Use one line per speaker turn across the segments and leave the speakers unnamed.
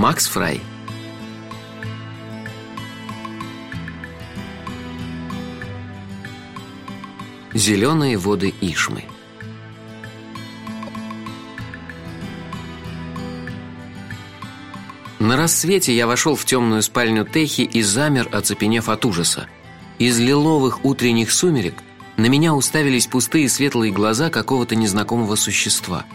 Макс Фрай. Зеленые воды Ишмы. На рассвете я вошел в темную спальню Техи и замер, оцепенев от ужаса. Из лиловых утренних сумерек на меня уставились пустые светлые глаза какого-то незнакомого существа.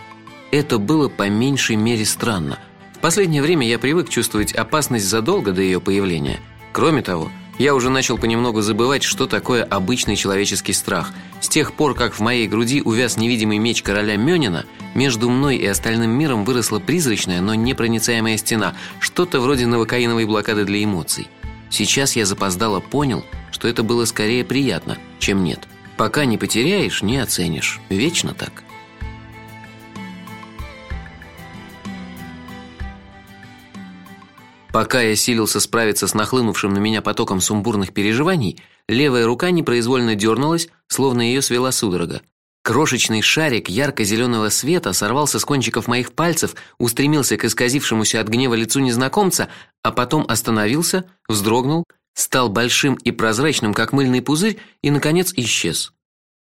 Это было по меньшей мере странно. Последнее время я привык чувствовать опасность задолго до ее появления. Кроме того, я уже начал понемногу забывать, что такое обычный человеческий страх. С тех пор, как в моей груди увяз невидимый меч короля Мёнина, между мной и остальным миром выросла призрачная, но непроницаемая стена, что-то вроде новокаиновой блокады для эмоций. Сейчас я запоздало понял, что это было скорее приятно, чем нет. Пока не потеряешь, не оценишь. Вечно так. Пока я силился справиться с нахлынувшим на меня потоком сумбурных переживаний, левая рука непроизвольно дернулась, словно ее свела судорога. Крошечный шарик ярко зеленого света сорвался с кончиков моих пальцев, устремился к исказившемуся от гнева лицу незнакомца, а потом остановился, вздрогнул, стал большим и прозрачным, как мыльный пузырь, и наконец исчез.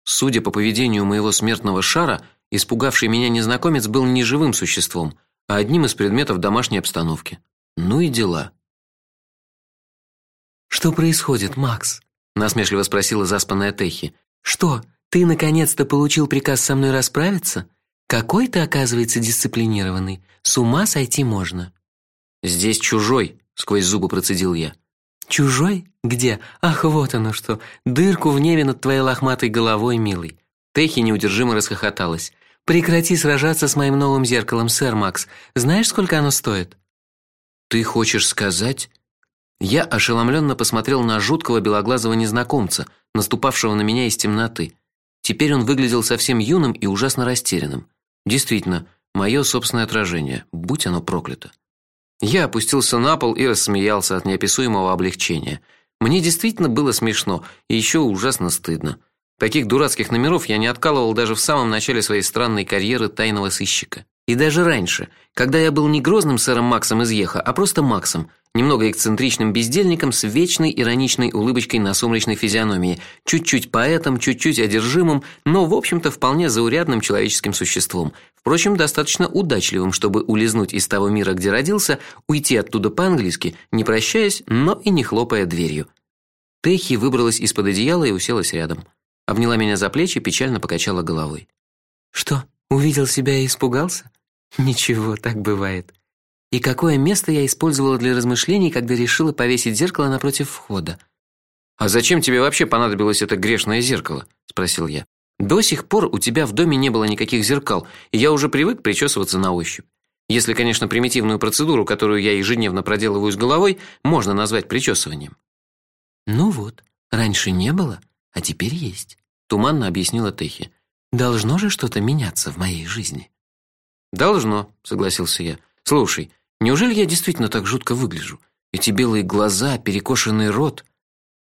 Судя по поведению моего смертного шара, испугавший меня незнакомец был не живым существом, а одним из предметов домашней обстановки. Ну и дела.
Что происходит, Макс? насмешливо спросила заспанная Техи. Что, ты наконец-то получил приказ со мной расправиться? Какой ты, оказывается, дисциплинированный. С ума сойти можно.
Здесь чужой, сквозь зубы процедил я.
Чужой? Где? Ах, вот оно что. Дырку в небе над твоей лохматой головой, милый.
Техи неудержимо расхохоталась.
Прекрати сражаться с моим новым зеркалом, сэр Макс. Знаешь, сколько оно стоит?
Ты хочешь сказать? Я ошеломленно посмотрел на жуткого белоглазого незнакомца, наступавшего на меня из темноты. Теперь он выглядел совсем юным и ужасно растерянным. Действительно, мое собственное отражение, будь оно проклято. Я опустился на пол и рассмеялся от неописуемого облегчения. Мне действительно было смешно и еще ужасно стыдно. Таких дурацких номеров я не откалывал даже в самом начале своей странной карьеры тайного сыщика. И даже раньше, когда я был не грозным сэром Максом из Еха, а просто Максом, немного эксцентричным бездельником с вечной ироничной улыбочкой на сумрачной физиономии, чуть-чуть поэтом, чуть-чуть одержимым, но в общем-то вполне заурядным человеческим существом. Впрочем, достаточно удачливым, чтобы улизнуть из того мира, где родился, уйти оттуда по-английски, не прощаясь, но и не хлопая дверью. Техи выбралась из-под одеяла и уселась рядом. Обняла меня за плечи, печально покачала головой.
Что, увидел себя и испугался? Ничего, так бывает. И какое место я использовала для размышлений, когда решила повесить зеркало напротив входа?
А зачем тебе вообще понадобилось это грешное зеркало? спросил я. До сих пор у тебя в доме не было никаких зеркал, и я уже привык причесываться на ощупь. Если, конечно, примитивную процедуру, которую я ежедневно проделываю с головой, можно назвать причесыванием.
Ну вот, раньше не было, а теперь есть,
туманно объяснила Техи.
Должно же что-то меняться в моей жизни.
Должно, согласился я. Слушай, неужели я действительно так жутко выгляжу? Эти белые глаза, перекошенный рот.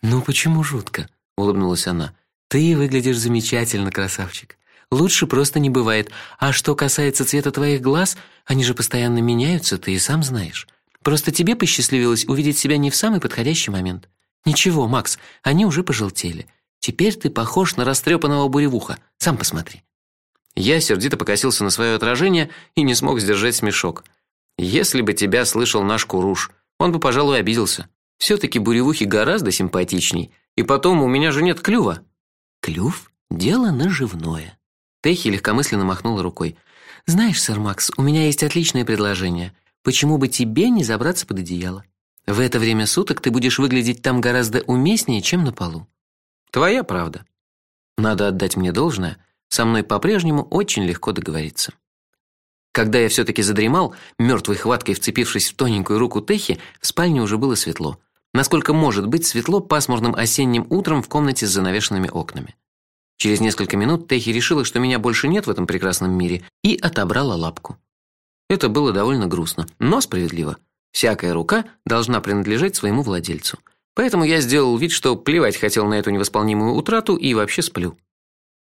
Ну почему жутко? улыбнулась она. Ты выглядишь замечательно, красавчик. Лучше просто не бывает. А что касается цвета твоих глаз, они же постоянно меняются, ты и сам знаешь. Просто тебе посчастливилось увидеть себя не в самый подходящий момент. Ничего, Макс, они уже пожелтели. Теперь ты похож на растрепанного буревуха. Сам посмотри.
Я сердито покосился на свое отражение и не смог сдержать смешок. Если бы тебя слышал наш Куруш, он бы, пожалуй, обиделся. все таки буревухи гораздо симпатичней. И потом, у меня же нет клюва.
Клюв дело наживное.
Техи легкомысленно махнула рукой.
Знаешь, сэр Макс, у меня есть отличное предложение. Почему бы тебе не забраться под одеяло? В это время суток ты будешь выглядеть там гораздо уместнее, чем на полу.
Твоя правда. Надо отдать мне должное. Со мной по-прежнему очень легко договориться. Когда я все таки задремал, мертвой хваткой вцепившись в тоненькую руку Техи, в спальне уже было светло. Насколько может быть светло пасмурным осенним утром в комнате с занавешенными окнами. Через несколько минут Техи решила, что меня больше нет в этом прекрасном мире, и отобрала лапку. Это было довольно грустно, но справедливо. Всякая рука должна принадлежать своему владельцу. Поэтому я сделал вид, что плевать хотел на эту невосполнимую утрату и вообще сплю.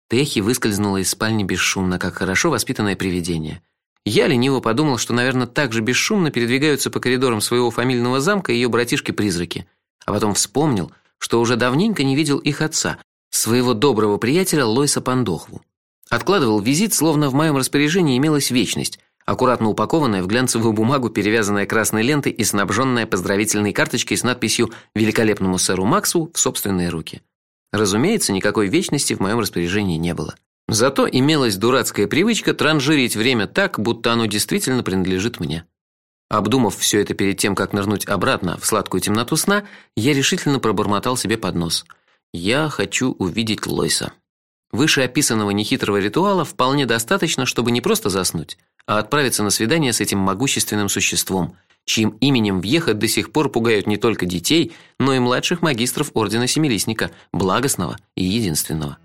Техи выскользнула из спальни бесшумно, как хорошо воспитанное привидение. Я лениво подумал, что, наверное, так же бесшумно передвигаются по коридорам своего фамильного замка ее братишки-призраки, а потом вспомнил, что уже давненько не видел их отца, своего доброго приятеля Лойса Пандохву. Откладывал визит, словно в моем распоряжении имелась вечность, аккуратно упакованная в глянцевую бумагу, перевязанная красной лентой и снабженная поздравительной карточкой с надписью великолепному сэру Максу в собственные руки. Разумеется, никакой вечности в моем распоряжении не было. Зато имелась дурацкая привычка транжирить время так, будто оно действительно принадлежит мне. Обдумав все это перед тем, как нырнуть обратно в сладкую темноту сна, я решительно пробормотал себе под нос: "Я хочу увидеть Лойса". Вышеописанного нехитрого ритуала вполне достаточно, чтобы не просто заснуть, а отправиться на свидание с этим могущественным существом, чьим именем въехать до сих пор пугают не только детей, но и младших магистров ордена Семилистника, благостного и единственного.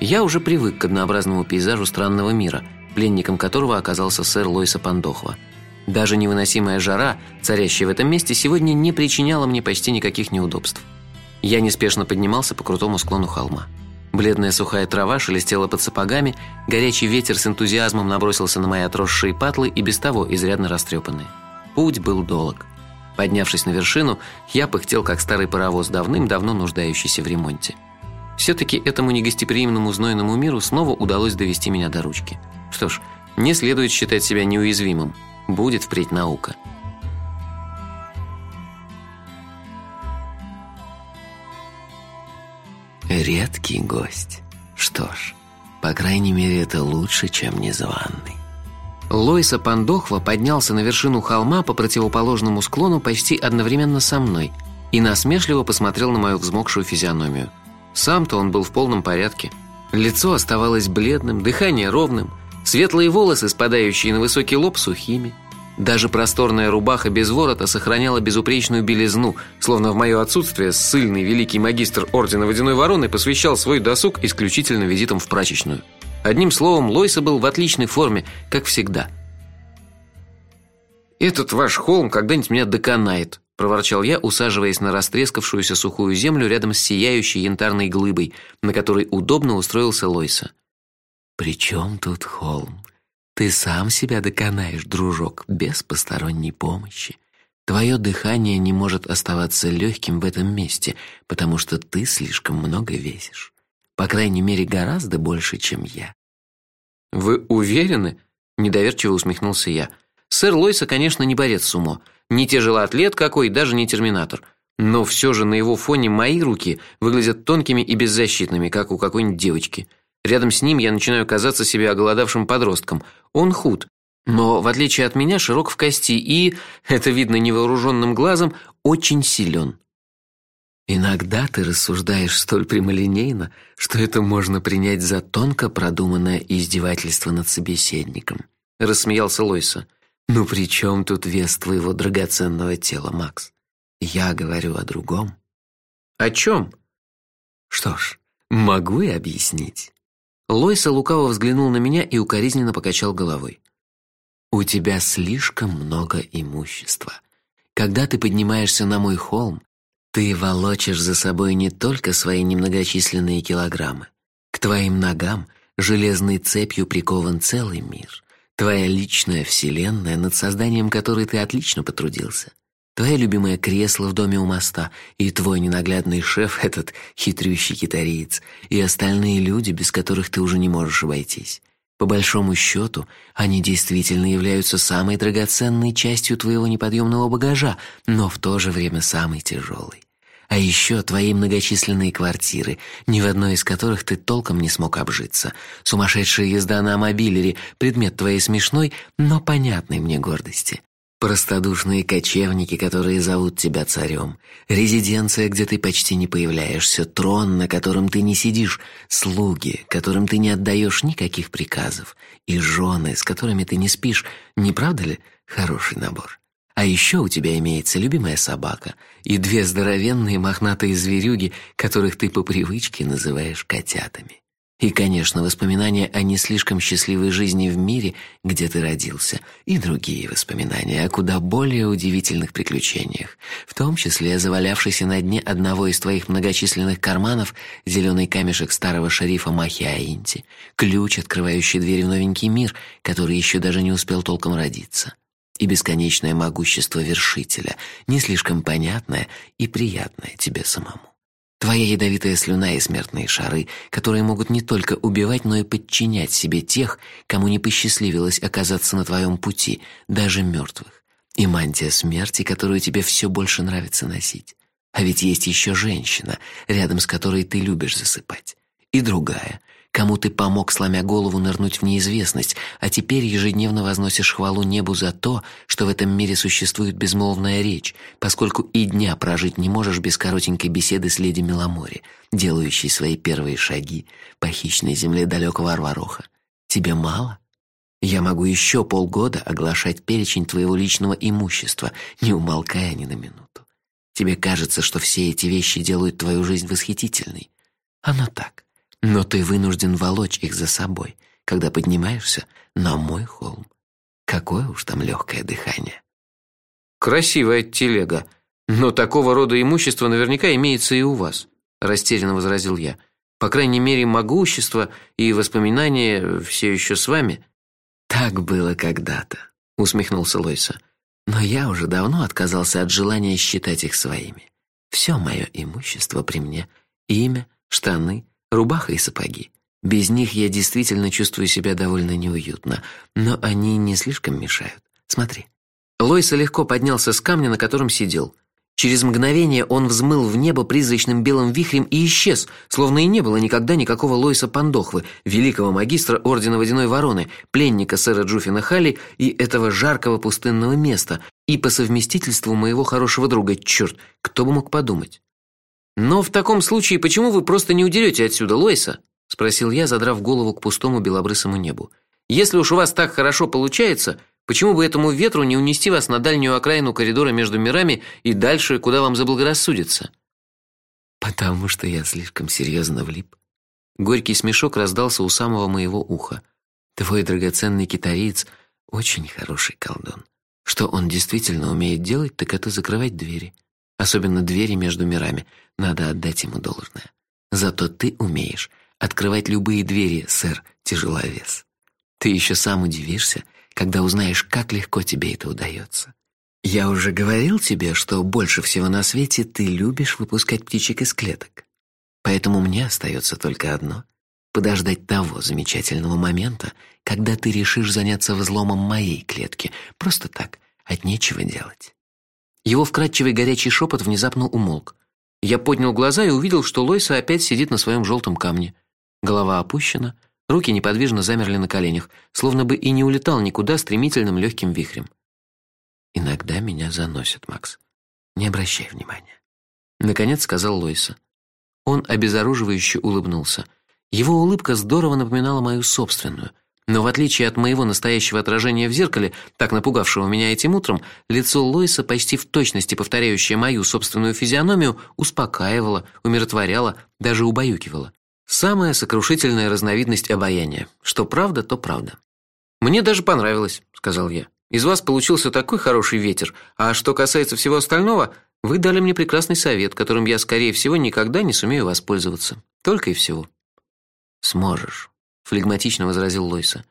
Я уже привык к однообразному пейзажу странного мира, пленником которого оказался сэр Лойса Пандохва. Даже невыносимая жара, царящая в этом месте, сегодня не причиняла мне почти никаких неудобств. Я неспешно поднимался по крутому склону холма. Бледная сухая трава шелестела под сапогами, горячий ветер с энтузиазмом набросился на мои отросшие патлы и без того изрядно растрепанные. Путь был долг. Поднявшись на вершину, я пыхтел как старый паровоз, давным-давно нуждающийся в ремонте. все таки этому негостеприимному знойному миру снова удалось довести меня до ручки. Что ж, не следует считать себя неуязвимым. Будет впредь наука.
Редкий гость. Что ж, по крайней мере, это лучше, чем незваный.
Лойса Пандохва поднялся на вершину холма по противоположному склону почти одновременно со мной и насмешливо посмотрел на мою взмокшую физиономию. Сам-то он был в полном порядке. Лицо оставалось бледным, дыхание ровным – Светлые волосы, спадающие на высокий лоб, сухими. Даже просторная рубаха без ворота сохраняла безупречную белизну, словно в мое отсутствие ссыльный великий магистр ордена Водяной Вороны посвящал свой досуг исключительно визитам в прачечную. Одним словом, Лойса был в отличной форме, как всегда. Этот ваш холм когда-нибудь меня доконает, проворчал я, усаживаясь на растрескавшуюся сухую землю рядом с сияющей янтарной глыбой, на которой удобно устроился Лойса.
«При чем тут холм? Ты сам себя доконаешь, дружок, без посторонней помощи. Твое дыхание не может оставаться легким в этом месте, потому что ты слишком много весишь. По крайней мере, гораздо больше, чем я».
«Вы уверены?» – недоверчиво усмехнулся я. «Сэр Лойса, конечно, не борец сумо, не тяжелоатлет какой, даже не терминатор». Но все же на его фоне мои руки выглядят тонкими и беззащитными, как у какой-нибудь девочки. Рядом с ним я начинаю казаться себе оголодавшим подростком. Он худ, но в отличие от меня широк в кости и, это видно невооруженным глазом, очень силен.
Иногда ты рассуждаешь столь прямолинейно, что это можно принять за тонко продуманное издевательство над собеседником, рассмеялся Лойса. Ну при чем тут вес твоего драгоценного тела, Макс? Я говорю о другом.
О чем?
Что ж, могу и объяснить.
Лойса лукаво взглянул на меня и укоризненно покачал головой.
У тебя слишком много имущества. Когда ты поднимаешься на мой холм, ты волочишь за собой не только свои немногочисленные килограммы. К твоим ногам железной цепью прикован целый мир, твоя личная вселенная, над созданием которой ты отлично потрудился твое любимое кресло в доме у моста и твой ненаглядный шеф этот хитрющий китариец и остальные люди, без которых ты уже не можешь обойтись. По большому счету, они действительно являются самой драгоценной частью твоего неподъемного багажа, но в то же время самой тяжелой. А еще твои многочисленные квартиры, ни в одной из которых ты толком не смог обжиться. Сумасшедшая езда на мобилере – предмет твоей смешной, но понятной мне гордости. Простодушные кочевники, которые зовут тебя царем, резиденция, где ты почти не появляешься, трон, на котором ты не сидишь, слуги, которым ты не отдаешь никаких приказов, и жены, с которыми ты не спишь, не правда ли? Хороший набор? А еще у тебя имеется любимая собака и две здоровенные мохнатые зверюги, которых ты по привычке называешь котятами.
И, конечно, воспоминания о не слишком счастливой жизни в мире, где ты родился, и другие воспоминания о куда более удивительных приключениях, в том числе завалявшийся на дне одного из твоих многочисленных карманов зеленый камешек старого шерифа Махиаинти, ключ, открывающий дверь в новенький мир, который еще даже не успел толком родиться, и бесконечное могущество вершителя, не слишком понятное и приятное тебе самому. Твоя ядовитая слюна и смертные шары, которые могут не только убивать, но и подчинять себе тех, кому не посчастливилось оказаться на твоем пути, даже мертвых. И мантия смерти, которую тебе все больше нравится носить. А ведь есть еще женщина, рядом с которой ты любишь засыпать. И другая, кому ты помог, сломя голову, нырнуть в неизвестность, а теперь ежедневно возносишь хвалу небу за то, что в этом мире существует безмолвная речь, поскольку и дня прожить не можешь без коротенькой беседы с леди Меломори, делающей свои первые шаги по хищной земле далекого Арвароха. Тебе мало? Я могу еще полгода оглашать перечень твоего личного имущества, не умолкая ни на минуту. Тебе кажется, что все эти вещи делают твою жизнь восхитительной. Оно так. Но ты вынужден волочь их за собой, когда поднимаешься на мой холм. Какое уж там легкое дыхание.
Красивая телега, но такого рода имущество наверняка имеется и у вас, растерянно возразил я. По крайней мере, могущество и воспоминания все еще с вами.
Так было когда-то, усмехнулся Лойса. Но я уже давно отказался от желания считать их своими. Все мое имущество при мне: имя, штаны, рубаха и сапоги. Без них я действительно чувствую себя довольно неуютно, но они не слишком мешают. Смотри.
Лойса легко поднялся с камня, на котором сидел. Через мгновение он взмыл в небо призрачным белым вихрем и исчез, словно и не было никогда никакого Лойса Пандохвы, великого магистра Ордена Водяной Вороны, пленника сэра Джуфина Халли и этого жаркого пустынного места, и по совместительству моего хорошего друга, черт, кто бы мог подумать. Но в таком случае почему вы просто не удерете отсюда Лойса? спросил я, задрав голову к пустому белобрысому небу. Если уж у вас так хорошо получается, почему бы этому ветру не унести вас на дальнюю окраину коридора между мирами и дальше, куда вам заблагорассудится?
Потому что я слишком серьезно влип. Горький смешок раздался у самого моего уха. Твой драгоценный китаец очень хороший колдун. Что он действительно умеет делать, так это закрывать двери, особенно двери между мирами. Надо отдать ему должное. Зато ты умеешь открывать любые двери, сэр Тяжеловес. Ты еще сам удивишься, когда узнаешь, как легко тебе это удается. Я уже говорил тебе, что больше всего на свете ты любишь выпускать птичек из клеток. Поэтому мне остается только одно — подождать того замечательного момента, когда ты решишь заняться взломом моей клетки, просто так, от нечего делать.
Его вкрадчивый горячий шепот внезапно умолк. Я поднял глаза и увидел, что Лойса опять сидит на своем желтом камне. Голова опущена, руки неподвижно замерли на коленях, словно бы и не улетал никуда стремительным легким вихрем.
Иногда меня заносит, Макс. Не обращай внимания,
наконец сказал Лойса. Он обезоруживающе улыбнулся. Его улыбка здорово напоминала мою собственную. Но в отличие от моего настоящего отражения в зеркале, так напугавшего меня этим утром, лицо Лойса, почти в точности повторяющее мою собственную физиономию, успокаивало, умиротворяло, даже убаюкивало. Самая сокрушительная разновидность обаяния. Что правда, то правда. Мне даже понравилось, сказал я. Из вас получился такой хороший ветер. А что касается всего остального, вы дали мне прекрасный совет, которым я скорее всего никогда не сумею воспользоваться. Только и всего.
Сможешь флегматично возразил Лойса.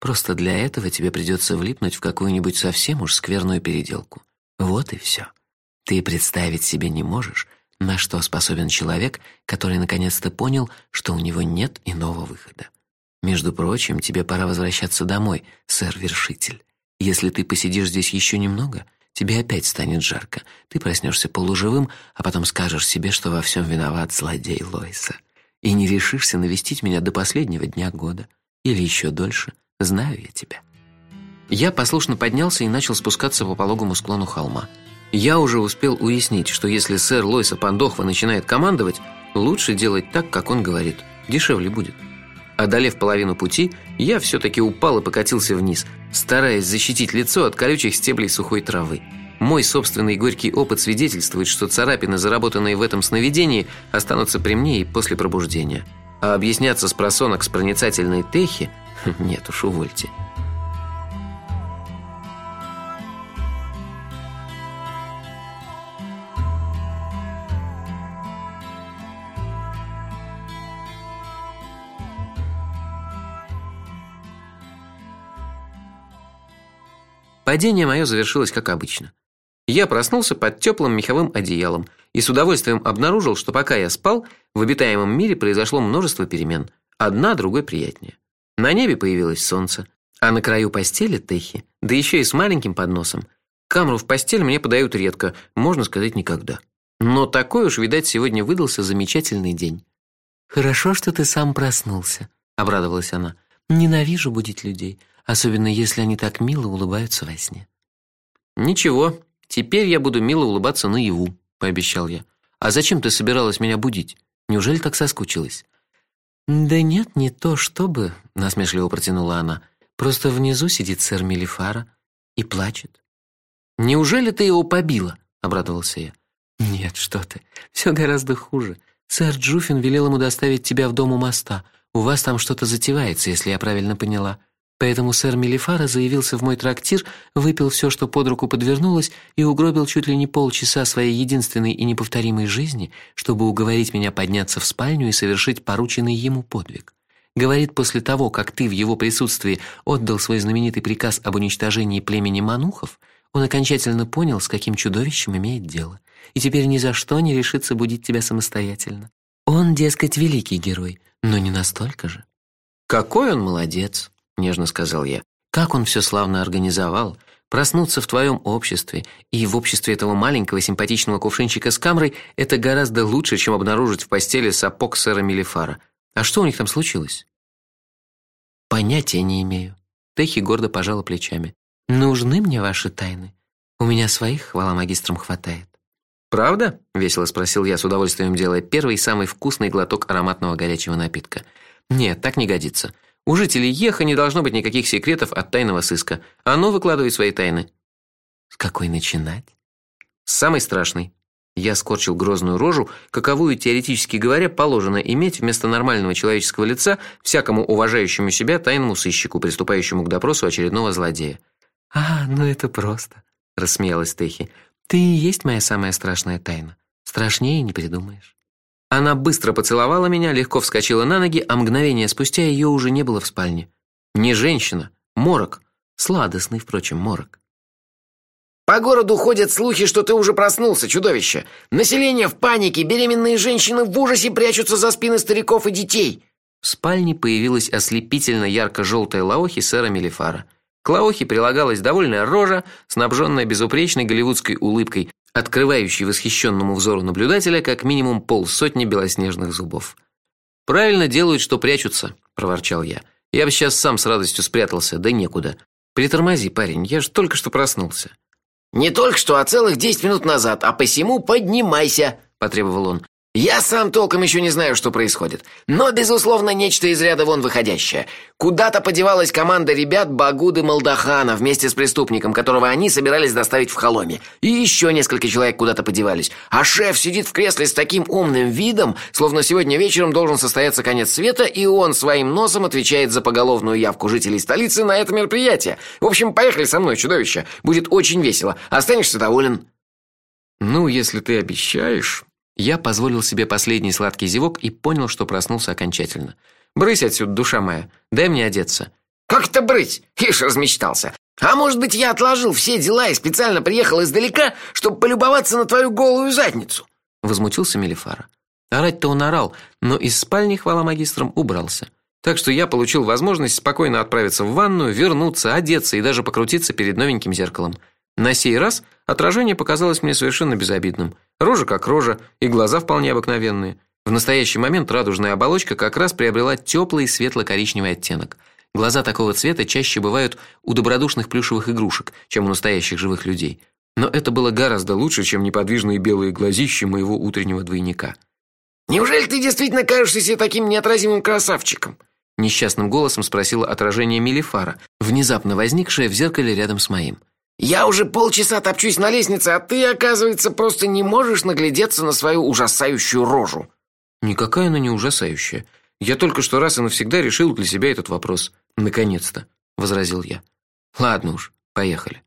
Просто для этого тебе придется влипнуть в какую-нибудь совсем уж скверную переделку. Вот и все. Ты представить себе не можешь, на что способен человек, который наконец-то понял, что у него нет иного выхода. Между прочим, тебе пора возвращаться домой, сэр-вершитель. Если ты посидишь здесь еще немного, тебе опять станет жарко. Ты проснешься полуживым, а потом скажешь себе, что во всем виноват злодей Лойса и не решишься навестить меня до последнего дня года или еще дольше, знаю я тебя.
Я послушно поднялся и начал спускаться по пологому склону холма. Я уже успел уяснить, что если сэр Лойса Пандохва начинает командовать, лучше делать так, как он говорит. Дешевле будет. Одолев половину пути, я все таки упал и покатился вниз, стараясь защитить лицо от колючих стеблей сухой травы. Мой собственный горький опыт свидетельствует, что царапины, заработанные в этом сновидении, останутся при мне и после пробуждения.
А объясняться с просонок с проницательной Техи нет уж, увольте. Падение мое завершилось как обычно. Я проснулся под теплым меховым одеялом и с удовольствием обнаружил, что пока я спал, в обитаемом мире произошло множество перемен, одна другой приятнее. На небе появилось солнце, а на краю постели Техи, да еще и с маленьким подносом. Камру в постель мне подают редко, можно сказать, никогда. Но такой уж, видать, сегодня выдался замечательный день.
Хорошо, что ты сам проснулся, обрадовалась она. Ненавижу будить людей особенно если они так мило улыбаются во сне.
Ничего, теперь я буду мило улыбаться наяву, пообещал я. А зачем ты собиралась меня будить? Неужели так соскучилась?
Да нет, не то чтобы, насмешливо протянула она. Просто внизу сидит сэр Мелифара и плачет.
Неужели ты его побила? обрадовался я.
Нет, что ты? все гораздо хуже. Сэр Джуфин велел ему доставить тебя в дом у моста. У вас там что-то затевается, если я правильно поняла. Поэтому сэр Мелифара заявился в мой трактир, выпил все, что под руку подвернулось, и угробил чуть ли не полчаса своей единственной и неповторимой жизни, чтобы уговорить меня подняться в спальню и совершить порученный ему подвиг. Говорит, после того, как ты в его присутствии отдал свой знаменитый приказ об уничтожении племени манухов, он окончательно понял, с каким чудовищем имеет дело, и теперь ни за что не решится будить тебя самостоятельно. Он, дескать, великий герой, но не настолько же.
Какой он молодец нежно сказал я. Как он все славно организовал. Проснуться в твоем обществе и в обществе этого маленького симпатичного кувшинчика с камрой это гораздо лучше, чем обнаружить в постели сапог сэра Мелифара. А что у них там случилось?
Понятия не имею. Техи гордо пожала плечами. Нужны мне ваши тайны. У меня своих, хвала магистрам, хватает.
Правда? весело спросил я с удовольствием делая первый самый вкусный глоток ароматного горячего напитка. Нет, так не годится. У жителей Еха не должно быть никаких секретов от тайного сыска. Оно выкладывает свои тайны.
С какой начинать?
С самой страшной. Я скорчил грозную рожу, каковую теоретически говоря положено иметь вместо нормального человеческого лица всякому уважающему себя тайному сыщику, приступающему к допросу очередного злодея.
А, ну это просто, рассмеялась Техи. Ты и есть моя самая страшная тайна. Страшнее не придумаешь.
Она быстро поцеловала меня, легко вскочила на ноги, а мгновение спустя ее уже не было в спальне. Не женщина, морок, сладостный, впрочем, морок.
По городу ходят слухи, что ты уже проснулся, чудовище. Население в панике, беременные женщины в ужасе прячутся за спины стариков и детей.
В спальне появилась ослепительно ярко желтая лаохи сэра Мелифара. К лаохе прилагалась довольная рожа, снабженная безупречной голливудской улыбкой, открывающий восхищенному взору наблюдателя как минимум полсотни белоснежных зубов. Правильно делают, что прячутся, проворчал я. Я бы сейчас сам с радостью спрятался, да некуда. Притормози, парень, я ж только что проснулся.
Не только что, а целых десять минут назад, а посему поднимайся, потребовал он. Я сам толком еще не знаю, что происходит, но безусловно нечто из ряда вон выходящее. Куда-то подевалась команда ребят Багуды Молдахана вместе с преступником, которого они собирались доставить в Холоме. И еще несколько человек куда-то подевались. А шеф сидит в кресле с таким умным видом, словно сегодня вечером должен состояться конец света, и он своим носом отвечает за поголовную явку жителей столицы на это мероприятие. В общем, поехали со мной, чудовище. Будет очень весело. Останешься доволен.
Ну, если ты обещаешь, я позволил себе последний сладкий зевок и понял, что проснулся окончательно. Брысь отсюда, душа моя. Дай мне одеться.
Как это брысь? Ишь размечтался. А может быть, я отложил все дела и специально приехал издалека, чтобы полюбоваться на твою голую задницу?
возмутился Мелифара. Орать-то он орал, но из спальни хвала магистрам убрался. Так что я получил возможность спокойно отправиться в ванную, вернуться, одеться и даже покрутиться перед новеньким зеркалом. На сей раз отражение показалось мне совершенно безобидным. Рожа как рожа, и глаза вполне обыкновенные. В настоящий момент радужная оболочка как раз приобрела теплый светло-коричневый оттенок. Глаза такого цвета чаще бывают у добродушных плюшевых игрушек, чем у настоящих живых людей. Но это было гораздо лучше, чем неподвижные белые глазища моего утреннего двойника.
Неужели ты действительно кажешься себе таким неотразимым красавчиком?
несчастным голосом спросила отражение Мелифара, внезапно возникшее в зеркале рядом с моим.
Я уже полчаса топчусь на лестнице, а ты, оказывается, просто не можешь наглядеться на свою ужасающую рожу.
Никакая она не ужасающая. Я только что раз и навсегда решил для себя этот вопрос. Наконец-то, возразил я. Ладно уж, поехали.